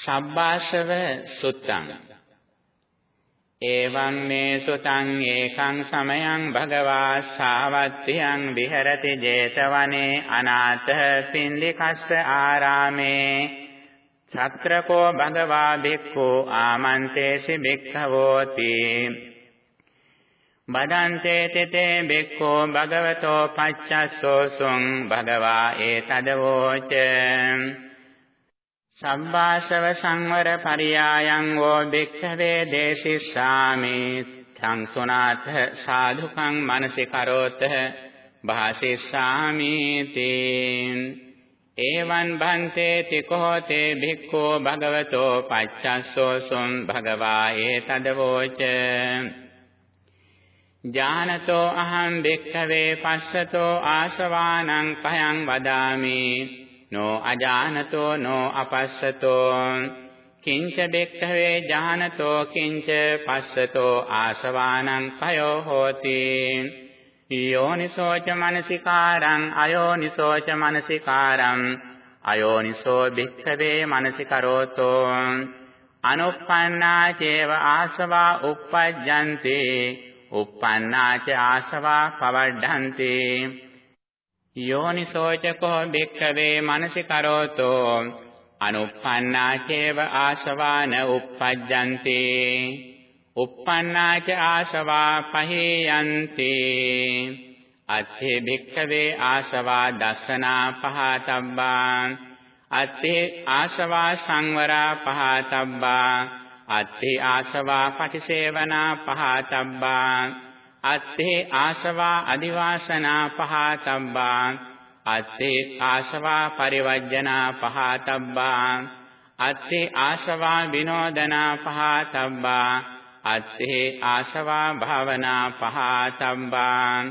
සබ්බාසව සුත්තං। එවං මේ සුතං ඒකං සමයං භගවා සාවත්තියං විහෙරති 제තවනේ අනාථ පින්ඩිකස්ස ආරාමේ। සත්‍රකෝ භගවා භික්ඛු ආමන්තේසි භික්ඛවෝති। බදන්තේ තෙතේ භික්ඛෝ භගවතෝ පච්චස්සෝසුං භගවා ඒතදවෝච සම්බාසව සංවර පරියායං වෝ භික්ඛවේ දේශිස්සාමි සංසුනාත සාධුකං මනසිකරෝත භාසිස්සාමි තේ එවං භන්තේ තිකෝතේ භික්ඛෝ භගවතෝ පච්චස්සෝසුං භගවා ඒතදවෝච ඥානතෝ අහං භික්ඛවේ පස්සතෝ ආසවානං පයං වදාමි. නෝ අජානතෝ නෝ අපස්සතෝ කිංච බෙක්ඛවේ ඥානතෝ කිංච පස්සතෝ ආසවානං පයෝ හෝති යෝනිසෝච මනසිකාරං අයෝනිසෝච මනසිකාරං අයෝනිසෝ භික්ඛවේ මනසිකරෝතෝ අනුප්පන්නා චේව ආසවා uppajjanti uppannā ca ආසවා පවඩ්ඩන්ති යෝනිසෝචකෝ භික්ඛවේ මනසි කරෝතෝ අනුප්පන්නා චේව ආසවාන uppajjanti uppannā ca ආසවා පහේයන්ති අත්ථේ භික්ඛවේ ආසවා දස්සනා පහතබ්බා අත්ථේ ආසවා සංවරා පහතබ්බා අත්ථේ ආසවා පටිසේවනා පහතබ්බා අත්තේ ආශවා අදිවාසනා පහතබ්බා. අත්තේ ආශවා පරිවර්ජනා පහතබ්බා. අත්තේ ආශවා විනෝදනා පහතබ්බා. අත්තේ ආශවා භාවනා පහතබ්බා.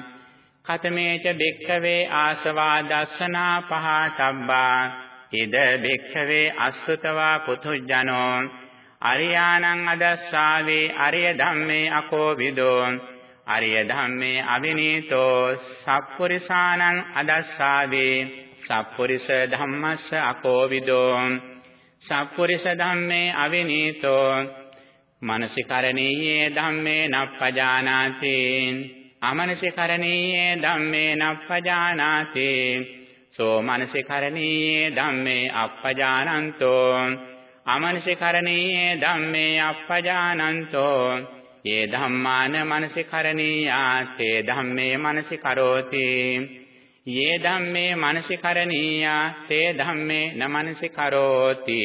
කතමේච භික්ඛවේ ආශවා දස්සනා පහතබ්බා. ඉද භික්ඛවේ අසුතවා පුතුජනෝ. අරියාණං අදස්සාවේ අරිය ධම්මේ අකෝවිදෝ අරිය ධම්මේ අවිනීතෝ සප්පුරිසානං අදස්සාවේ සප්පුරිස ධම්මස්ස අකෝවිදෝ සප්පුරිස ධම්මේ අවිනීතෝ මනසිකරණීයේ ධම්මේ නප්පජානාති අමනසිකරණීයේ ධම්මේ නප්පජානාති සෝ මනසිකරණීයේ ධම්මේ අප්පජානන්තෝ අමනසිකරණීයේ ධම්මේ අප්පජානන්තෝ යේ ධම්මාන මනසිකරණීයා තේ ධම්මේ මනසිකරෝති යේ ධම්මේ මනසිකරණීයා තේ ධම්මේ න මනසිකරෝති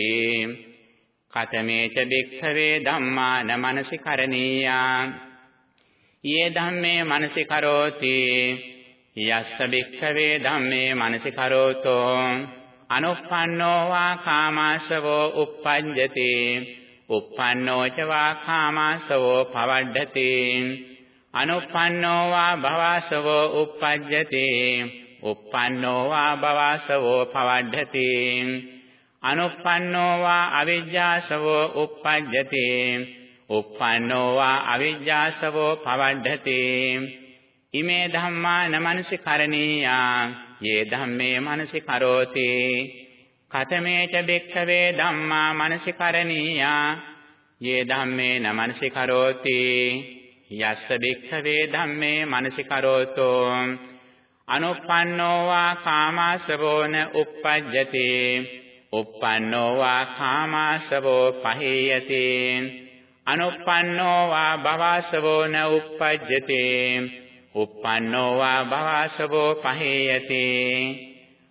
කතමේච භික්ඛවේ ධම්මා න මනසිකරණීයා යේ ධම්මේ මනසිකරෝති යස්ස භික්ඛවේ ධම්මේ මනසිකරෝතෝ අනුප්පන්නෝ වා කාමාශවෝ uppajjati uppannෝ ච වා කාමාසවෝ පවඩ්ඩති අනුප්පන්නෝ වා භවසවෝ uppajjati uppannෝ වා භවසවෝ පවඩ්ඩති අනුප්පන්නෝ වා අවිජ්ජාසවෝ uppajjati uppannෝ වා අවිජ්ජාසවෝ පවඩ්ඩති ඉමේ ධම්මා නමනසි කරණීයා. යේ ධම්මේ මනසි කරෝති. කතමේච භික්ඛවේ ධම්මා මනසිකරණීයා। යේ ධම්මේ නමනසිකරෝති යස්ස භික්ඛවේ ධම්මේ මනසිකරෝතෝ। අනුප්පන්නෝ වා කාමාසවෝන uppajjati uppannෝ වා කාමාසවෝ පහේයති। අනුප්පන්නෝ වා භවසවෝන uppajjati uppannෝ වා භවසවෝ පහේයති।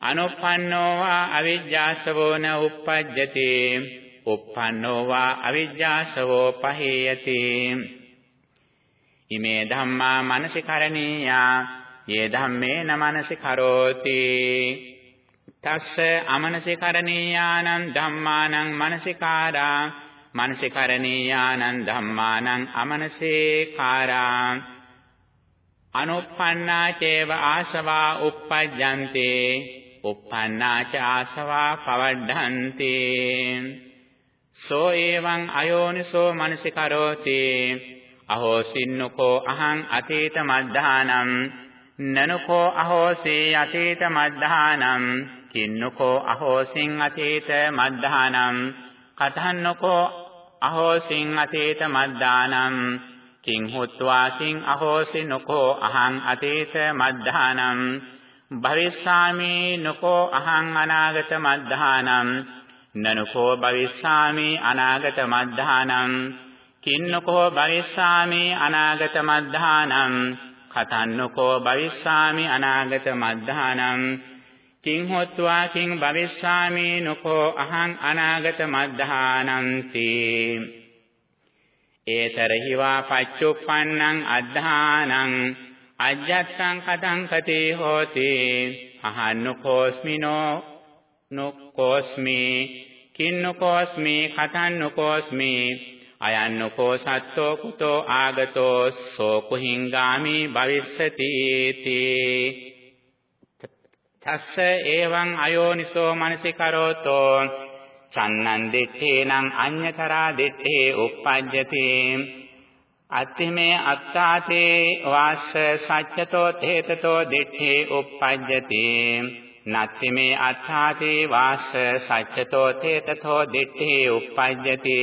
අනුප්පන්නෝ වා අවිජ්ජාසවෝ න uppajjati uppannෝ වා අවිජ්ජාසවෝ පහේයති. ඉමේ ධම්මා මනසිකරණීයා. යේ ධම්මේ න මනසිකරෝති. තස්ස අමනසිකරණීයානං ධම්මානං මනසිකාරා. මනසිකරණීයානං ධම්මානං අමනසේකාරා. අනුප්පන්නා චේව ආශවා uppajjante uppannā ca ආසවා පවඩ්ඩන්ති. සෝ එවං අයෝනිසෝ මනසිකරෝති. අහෝ සින්නකෝ අහං අතීත මද්ධානම්. නනුකෝ අහෝසී අතීත මද්ධානම්. කින්නකෝ අහෝසින් අතීත මද්ධානම්. කතන්නකෝ අහෝසින් අතීත මද්දානම් කිං හුත්වා කිං අහෝසි නකෝ අහං අතීත මද්ධානම්. භවිස්සාමි නකෝ අහං අනාගත මද්ධානම්. නනුකෝ භවිස්සාමි අනාගත මද්ධානම්. කින්නකෝ භවිස්සාමි අනාගත මද්ධානම්. කතන්නකෝ භවිස්සාමි අනාගත මද්ධානම්. කිං හොත්වා කිං භවිස්සාමි නකෝ අහං අනාගත මද්ධානන්ති. ඒතරහි වා පච්චුප්පන්නං අද්ධානං. අජ්ජත්තං කතං කතේ හෝති. අහන්නකෝස්මිනෝ නුකෝස්මි. කින්නකෝස්මි කතන්නකෝස්මි. අයන්නකෝ සත්තෝ කුතෝ ආගතෝ සෝකුහිංගාමි භවිස්සති තී. තස්ස එවං අයෝනිසෝ මනසිකරෝතෝ චන්නං දිත්තේනං අඤ්‍යතරා දිත්තේ uppajjati අත්තිමේ අත්තාතේ වාස්ස සච්චතෝ තේතතෝ දිත්තේ uppajjati නත්තිමේ අත්තාතේ වාස්ස සච්චතෝ තේතතෝ දිත්තේ uppajjati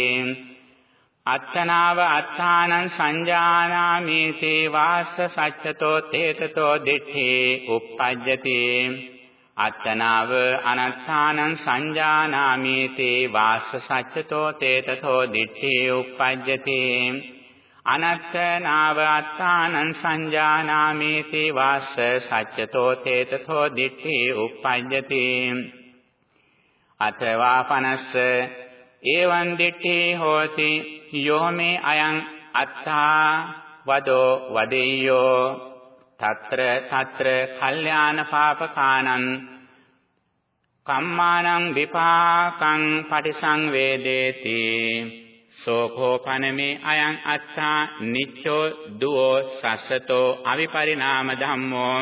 අත්තනාව අත්තානං සංජානාමි තේ වාස්ස සච්චතෝ තේතතෝ දිත්තේ uppajjati අත්තනාව අනත්තානං සංජානාමි තේ වාස්ස සච්චතෝ තේතතෝ දිත්තේ uppajjati අනත්තනාව අත්තානං සංජානාමි තේ වාස්ස සච්චතෝ තේතතෝ දිත්තේ uppajjati. අතවා පනස්ස ඒවං දිත්තේ හෝති යෝමේ අයං අත්තා වදෝ වදෙය්‍යෝ. తත්‍ර తත්‍ර කල්යාණ පාපකානං කම්මානං විපාකං පටිසංවේදේති සෝකෝ පනමේ අයං අත්තා නිච්චෝ දුෝ සස්සතෝ අවිපරිණාම ධම්මෝ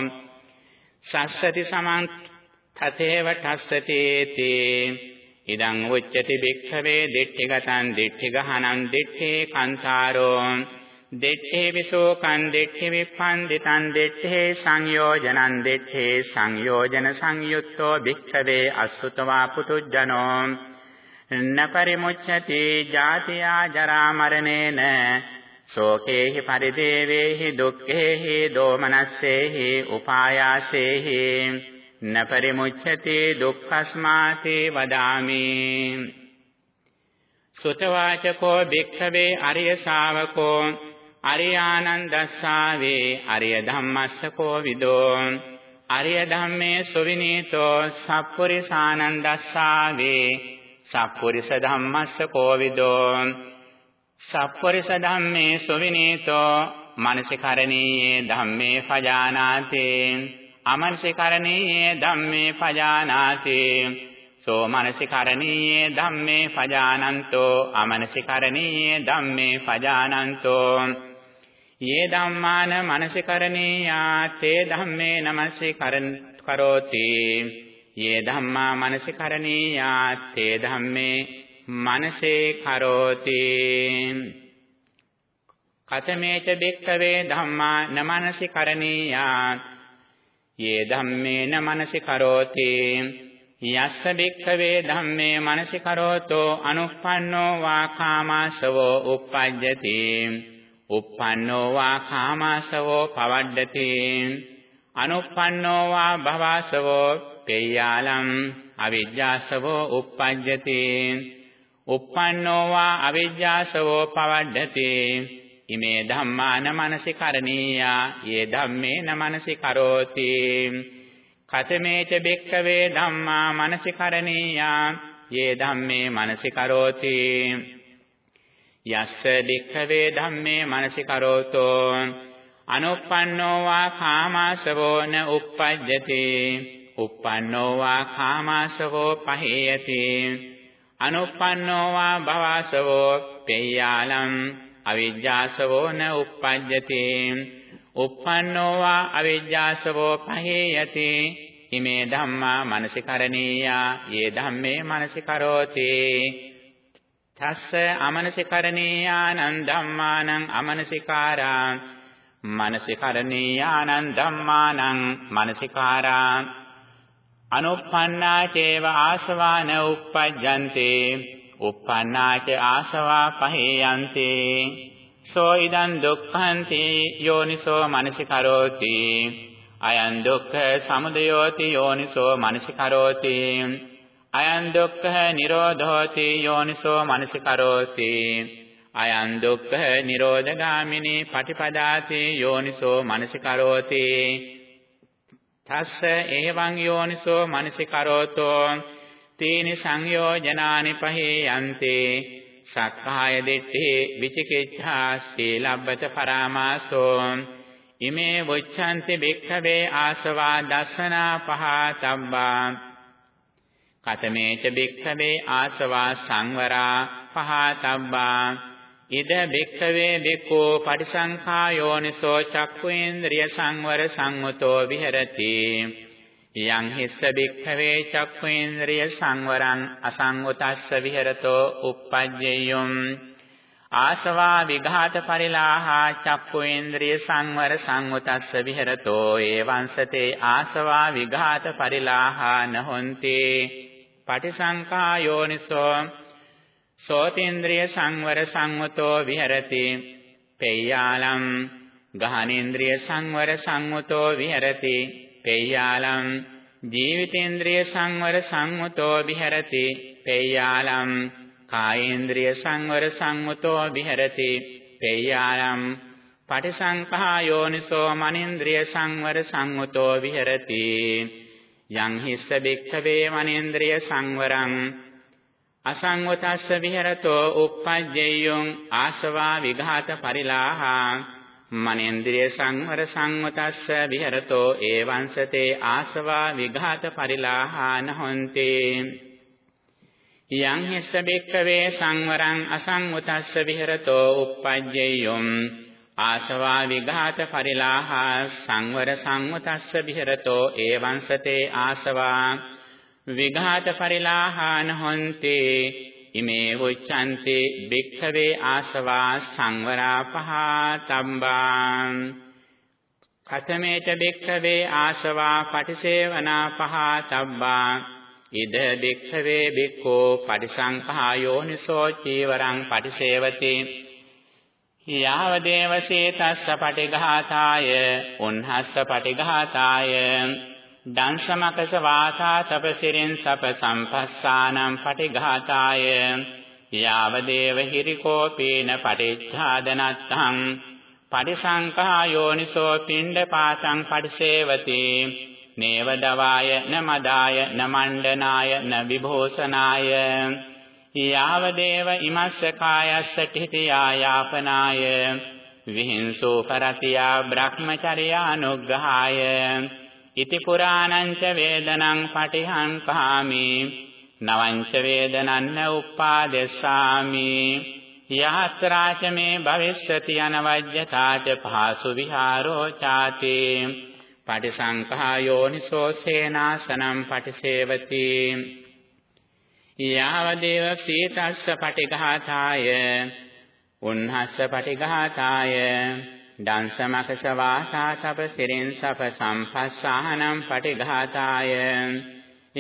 සස්සති සමං තතේව ඨස්සතේති ඉදං උච්චති භික්ඛවේ දිට්ඨිගතං දිට්ඨිගහනං දිට්ඨේ කන්තාරෝ දෙච්ඡේ විසෝකං දෙච්ඡේ විප්පන්දිතං දෙච්ඡේ සංයෝජනං දෙච්ඡේ සංයෝජන සංයුත්තෝ භික්ඛවේ අසුතවා පුතුජනෝ නපරිමුච්ඡති ජාතියා ජරා මරණේන. ශෝකේහි පරිදේවේහි දුක්ඛේහි දෝමනස්සේහි උපායාසේහි. නපරිමුච්ඡති දුක්ඛස්මාති වදාමි. සුතවාචකෝ භික්ඛවේ අරිය ශාවකෝ අරියානන්දස්සාවේ අරිය ධම්මස්සකෝ විදෝ. අරිය ධම්මේ සුවිනීතෝ සප්පුරිසානන්දස්සාවේ සප්පුරිස ධම්මස්සකෝ විදෝ සප්පුරිස ධම්මේ සුවිනීතෝ. මනසිකරණීයේ ධම්මේ පජානාතේ. අමනසිකරණීයේ ධම්මේ පජානාතේ. සෝ මනසිකරණීයේ ධම්මේ පජානන්තෝ. අමනසිකරණීයේ ධම්මේ පජානන්තෝ. යේ ධම්මාන මනසිකරණීයා. තේ ධම්මේ නමසිකරණ කරෝති. යේ ධම්මා මනසිකරණීයා තේ ධම්මේ මනසේ කරෝති කතමේච බික්කවේ ධම්මා නමනසිකරණීයා යේ ධම්මේන මනසිකරෝති යස්ස බික්ඛවේ ධම්මේ මනසිකරෝතෝ අනුප්පන්නෝ වා කාමාසවෝ uppajjati uppannෝ වා කාමාසවෝ පවඩ්ඩති. අනුප්පන්නෝ වා භවසවෝ පෙය්‍යාලම් අවිජ්ජාසවෝ uppajjati uppannෝ වා අවිජ්ජාසවෝ පවඩ්ඩති ඉමේ ධම්මාන මනසිකරණීයා යේ ධම්මේන මනසිකරෝති කතමේච බෙක්කවේ ධම්මා මනසිකරණීයා යේ ධම්මේ මනසිකරෝති යස්ස බෙක්කවේ ධම්මේ මනසිකරෝතෝ අනුප්පන්නෝ වා කාමාසවෝ න uppajjati uppannෝ වා කාමාසවෝ පහේයති අනුප්පන්නෝ වා භවසවෝ පෙය්‍යාලම් අවිජ්ජාසවෝ න uppajjati uppannෝ වා අවිජ්ජාසවෝ පහේයති. ඉමේ ධම්මා මනසිකරණීයා යේ ධම්මේ මනසිකරෝති. තස්ස අමනසිකරණීයානං ධම්මානං අමනසිකාරා මනසිකරණීයානං ධම්මානං මනසිකාරා. අනුප්පන්නා චේව ආසවාන උප්පජ්ජන්තේ uppannāච ආසවා පහේයන්ති සෝ ඉදං දුක්ඛන්ති යෝනිසෝ මනසිකරෝති අයං දුක්ඛ සමුදයෝති යෝනිසෝ මනසිකරෝති අයං දුක්ඛ නිරෝධෝති යෝනිසෝ මනසිකරෝති අයං දුක්ඛ නිරෝධගාමිනී පටිපදාති යෝනිසෝ මනසිකරෝති තස්ස එවං යෝනිසෝ මනසිකරෝතෝ. තීනි සංයෝජනානි පහේ යන්තේ සක්කාය දිට්ඨි විචිකිච්ඡා සීලබ්බත පරාමාසෝ. ඉමේ වොච්ඡන්ති භික්ඛවේ ආසවා දස්සනා පහතබ්බා. කතමේච භික්ඛවේ ආසවා සංවරා පහතබ්බා. ඉද භික්ඛවේ භික්ඛෝ පටිසංඛා යෝනිසෝ චක්ඛුේන්ද්‍රිය සංවර සංවතෝ විහෙරති. යං හිස්ස භික්ඛවේ චක්ඛුේන්ද්‍රිය සංවරං අසංගතස්ස විහෙරතෝ uppajjeyum ආසවා විඝාත පරිලාහා චක්ඛුේන්ද්‍රිය සංවර සංවතස්ස විහෙරතෝ ඒවංසතේ ආසවා විඝාත පරිලාහා නහොන්ති. පටිසංඛා යෝනිසෝ සෝතේන්ද්‍රිය සංවර සංවතෝ විහෙරති. පෙය්‍යාලම් ගහනේන්ද්‍රිය සංවර සංවතෝ විහෙරති. පෙය්‍යාලම් ජීවිතේන්ද්‍රිය සංවර සංවතෝ විහෙරති. පෙය්‍යාලම් කායේන්ද්‍රිය සංවර සංවතෝ විහෙරති. පෙය්‍යාලම් පටිසංඛා යෝනිසෝ මනේන්ද්‍රිය සංවර සංවතෝ විහෙරති. යං හිස්ස බික්ඛවේ මනේන්ද්‍රිය සංවරං අසංවතස්ස විහෙරතෝ uppajjeyung ආසවා විඝාත පරිලාහා මනේන්ද්‍රිය සංවර සංවතස්ස විහෙරතෝ ඒවංසතේ ආසවා විඝාත පරිලාහාන හොන්ති. යං හිස්ස බික්කවේ සංවරං අසංවතස්ස විහෙරතෝ uppajjeyum ආසවා විඝාත පරිලාහා සංවර සංවතස්ස විහෙරතෝ ඒවංසතේ ආසවා විඝාත පරිලාහාන හොන්ති ඉමේ උච්ඡන්ති භික්ඛවේ ආසවා සංවරා පහතම්බා කතමේත භික්ඛවේ ආසවා පටිසේවනා පහතම්බා ඉද භික්ඛවේ භික්ඛෝ පටිසංඛායෝනිසෝ චීවරං පටිසේවති යාව දේවසේ තස්ස පටිඝාතාය උන්හස්ස පටිඝාතාය දංශමකස වාසා තපසිරින් සප සම්පස්සානම් පටිඝාතාය. යාවදේව හිරිකෝපීන පටිච්ඡාදනත්තං. පටිසංකා යෝනිසෝ පිණ්ඩපාතං පටිසේවති. නේව දවාය නමදාය නමණ්ඩනාය නවිභෝසනාය යාවදේව ඉමස්ස කායස්ස තිතියා යාපනාය. විහිංසෝ පරතියා බ්‍රහ්මචර්යානුග්‍රහාය. ඉති පුරාණං ච වේදනං පටිහං කාමි නවංච වේදනන්න උපාදෙස්සාමි යහත්‍රාච මේ භවිෂ්‍යති අනවජ්‍යතාච පහසු විහාරෝ ചാති පටිසංඛායෝනිසෝ සේනාසනම් පටිසේවති යාවදේව සීතස්ස පටිඝාතාය උන්හස්ස පටිඝාතාය දංශමකස වාසා තප සිරින් සප සම්පස්සාහනම් පටිඝාතාය.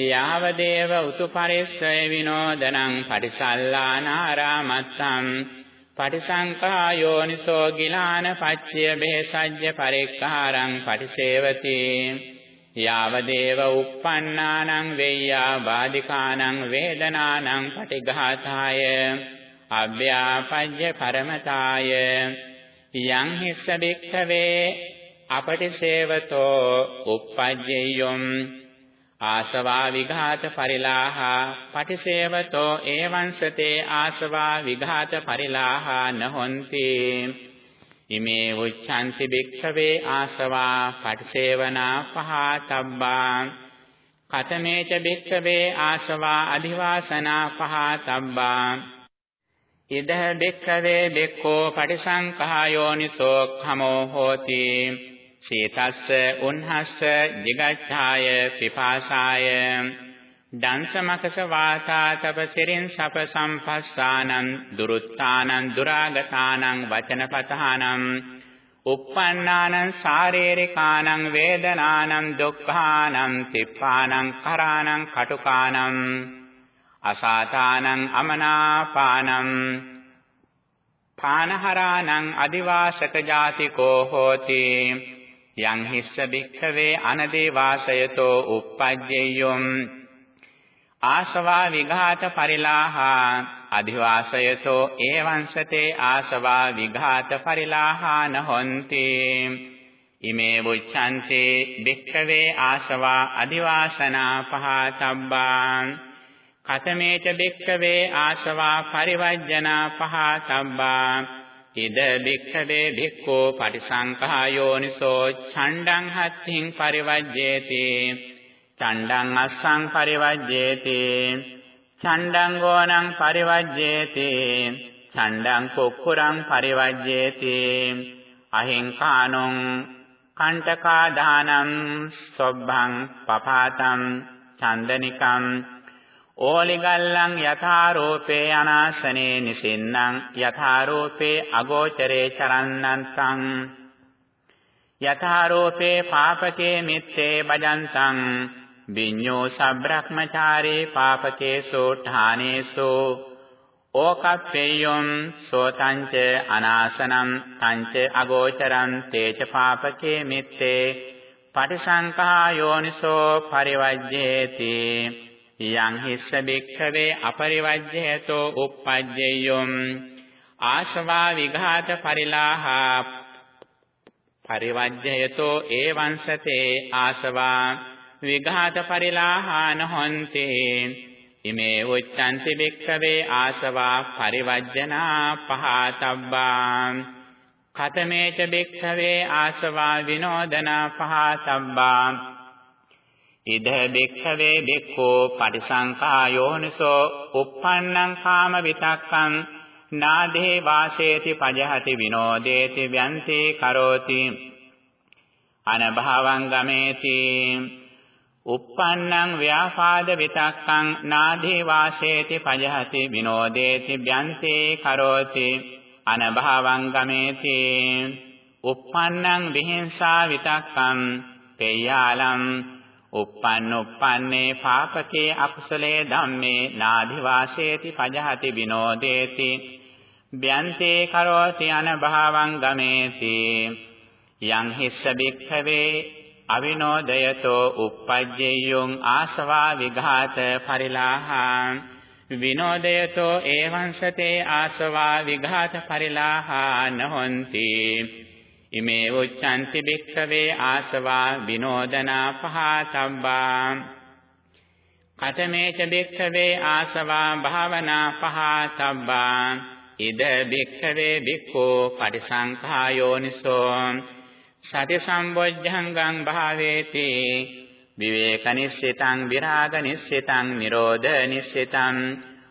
යාව දේව උතු පරිස්සය විනෝදනං පටිසල්ලානාරාමත්තම් පටිසංකා යෝනිසෝ ගිලාන පච්චය බේසජ්ජ පරික්ඛාරං පටිසේවති. යාව දේව uppannānaං වෙය්‍යා බාධිකානං වේදනානං පටිඝාතාය. අභ්‍යාපජ්ජ පරමතාය. යං හිස්ස බික්ඛවේ අපටිසේවතෝ uppajjeyum ආසවා විඝාත පරිලාහා පටිසේවතෝ ඒවංසතේ ආසවා විඝාත පරිලාහා නහොಂತಿ ඉමේ උච්ඡන්ති බික්ඛවේ ආසවා පටිසේවනා පහතබ්බා. කතමේච බික්ඛවේ ආසවා අධිවාසනා පහතබ්බා. ඉද බික්ඛවේ බික්ඛෝ පටිසංඛායෝනිසෝ khamo hoti සීතස්ස උන්හස්ස දිගච්ඡාය පිපාසාය। දංශමකස වාතා තපසිරින් සප සම්පස්සානං දුරුත්තානං දුරාගතානං වචනපතහානං। uppannānaṁ sārērikānaṁ vedānānaṁ dukkānaṁ tippānaṁ karānaṁ katukānaṁ। අසාතානං අමනාපානං පානහරානං අදිවාසක ජාතිකෝ හෝති. යං හිස්ස භික්ඛවේ අනදේ වාසයතෝ uppajjeyyum ආසවා විඝාත පරිලාහා අධිවාසයතෝ ඒවංසතේ ආසවා විඝාත පරිලාහාන හොಂತಿ ඉමේ බුච්ඡන්තේ භික්ඛවේ ආසවා අධිවාසනා පහතබ්බාන් කතමේච බික්ඛවේ ආශවා පරිවර්ජනා පහතබ්බා. ඉද බික්ඛවේ භික්ඛෝ පටිසංඛායෝනිසෝ ඡණ්ඩං හත්තිං පරිවර්ජේති. ඡණ්ඩං අස්සං පරිවර්ජේති. ඡණ්ඩං ගෝණං පරිවර්ජේති. ඡණ්ඩං කුක්කුරං පරිවර්ජේති. අහිංකානොං කණ්ඨකා දානං සොබ්බං පපාතං චන්දනිකං ඕලිගල්ලං යථාරෝපේ අනාසනේ නිසින්නම් යථාරෝපේ අගෝචරේ චරන්නන්තං යථාරෝපේ පාපකේ මිත්තේ බජන්තං විඤ්ඤෝ සබ්‍රක්මචාරේ පාපකේසෝ ඨානේසෝ ඕකප්පේයොම් සෝතංච අනාසනම් තංච අගෝචරං තේච පාපකේ මිත්තේ පටිසංකා යෝනිසෝ පරිවජ්ජේති යං හිස්ස බික්ඛවේ අපරිවජ්ජයතෝ uppajjeyum ආශවා විඝාත පරිලාහා පරිවජ්ජයතෝ ඒවංසතේ ආශවා විඝාත පරිලාහාන හොන්ති ඉමේ උච්ඡන්ති බික්ඛවේ ආශවා පරිවජ්ජනා පහතබ්බා. කතමේච බික්ඛවේ ආශවා විනෝදනා පහතබ්බා. ඉද බික්ඛවේ බික්ඛෝ පටිසංකායෝනිසෝ uppannං කාම විතක්කං නාදේ වාසේති පජහති විනෝදේති ව්‍යන්ති කරෝති අනභවං ගමේති uppannං ව්‍යාපාද විතක්කං නාදේ වාසේති පජහති විනෝදේති ව්‍යන්ති කරෝති අනභවං ගමේති uppannං විහිංසා විතක්කං පේයාලම් uppන්න uppන්නේ පාපකේ අකුසලේ ධම්මේ නාධි වාසේති පජහති විනෝදේති. බ්‍යන්තේ කරෝති අනභවං ගමේති. යං හිස්ස බික්ඛවේ අවිනෝදයතෝ uppajjeyyung ආසවා විඝාත පරිලාහං. විනෝදයතෝ ඒවංසතේ ආසවා විඝාත පරිලාහා නහොಂತಿ ඉමේ උච්ඡන්ති බික්ඛවේ ආසවා විනෝදනා පහතබ්බා කතමේච බික්ඛවේ ආසවා භාවනා පහතබ්බා ඉද බික්ඛවේ බික්ඛෝ පරිසංඛායෝනිසෝ සති සම්බොජ්ජංගං භාවේති විවේක නිස්සිතං විරාග නිස්සිතං නිරෝධ නිස්සිතං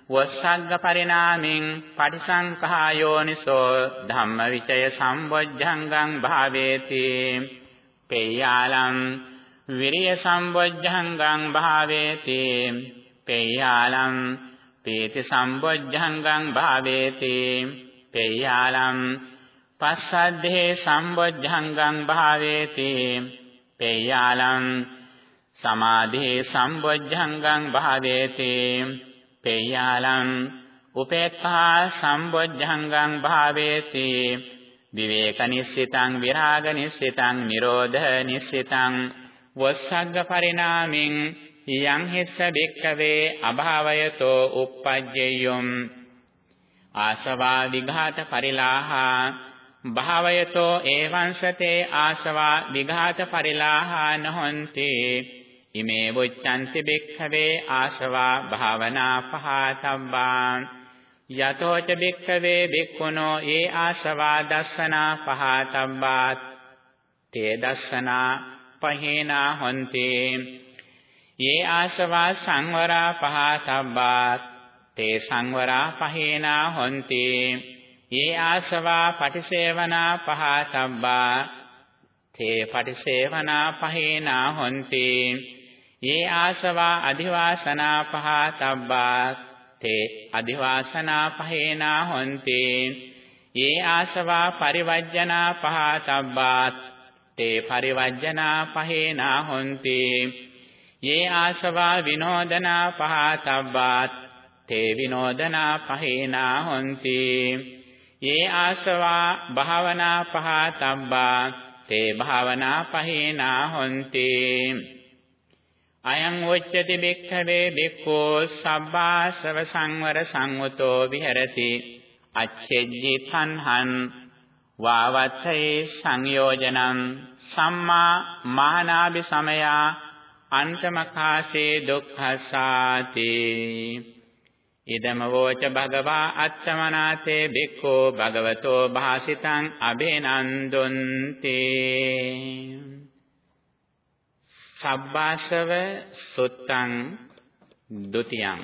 වස්සග්ග පරිණාමෙන් පටිසංඛායෝනිසෝ ධම්මවිචය සම්බොජ්ජංගං භාවේති. පේයාලම් විරිය සම්බොජ්ජංගං භාවේති. පේයාලම් පීති සම්බොජ්ජංගං භාවේති. පේයාලම් පස්සද්ධේ සම්බොජ්ජංගං භාවේති. පේයාලම් සමාධේ සම්බොජ්ජංගං භාවේති. පේයාලං උපේක්ඛා සම්බොජ්ජංගං භාවේති විවේක නිස්සිතං විරාග නිස්සිතං නිරෝධ නිස්සිතං වස්සග්ග පරිණාමින් යං හිස්ස බික්කවේ අභාවයතෝ uppajjeyyum ආසවා විඝාත පරිලාහා භාවයතෝ ඒවංසතේ ආසවා විඝාත පරිලාහා නහොන්ති. ඉමේ වොච්ඡන්ති බික්ඛවේ ආශවා භාවනා පහතබ්බා යතෝච බික්ඛවේ බික්ඛුනෝ ඒ ආශවා දස්සනා පහතබ්බා තේ දස්සනා පහේනා හොන්ති ඒ ආශවා සංවරා පහතබ්බා තේ සංවරා පහේනා හොන්ති ඒ ආශවා පටිසේවනා පහතබ්බා තේ පටිසේවනා පහේනා හොන්ති යේ ආසවා අධිවාසනා පහතබ්බා තේ අධිවාසනා පහේනා හොන්ති යේ ආසවා පරිවර්ජනා පහතබ්බාත් තේ පරිවර්ජනා පහේනා හොන්ති යේ ආසවා විනෝදනා පහතබ්බාත් තේ විනෝදනා පහේනා හොන්ති යේ ආසවා භාවනා පහතබ්බා තේ භාවනා පහේනා හොන්ති අයං උච්චති භික්ඛවේ භික්ඛෝ සබ්බාසව සංවර සංවතෝ විහෙරති අච්ඡෙජ්ජි තණ්හං වාවත්තේ සංයෝජනං සම්මා මානාභි සමයා අන්තමකාසේ දුක්ඛසාති ඉදම වෝච භගවා අත්තමනාතේ භික්ඛෝ භගවතෝ භාසිතං අබේනන්දුන්ති සබ්බාසව සුත්තං ဒ ුතියං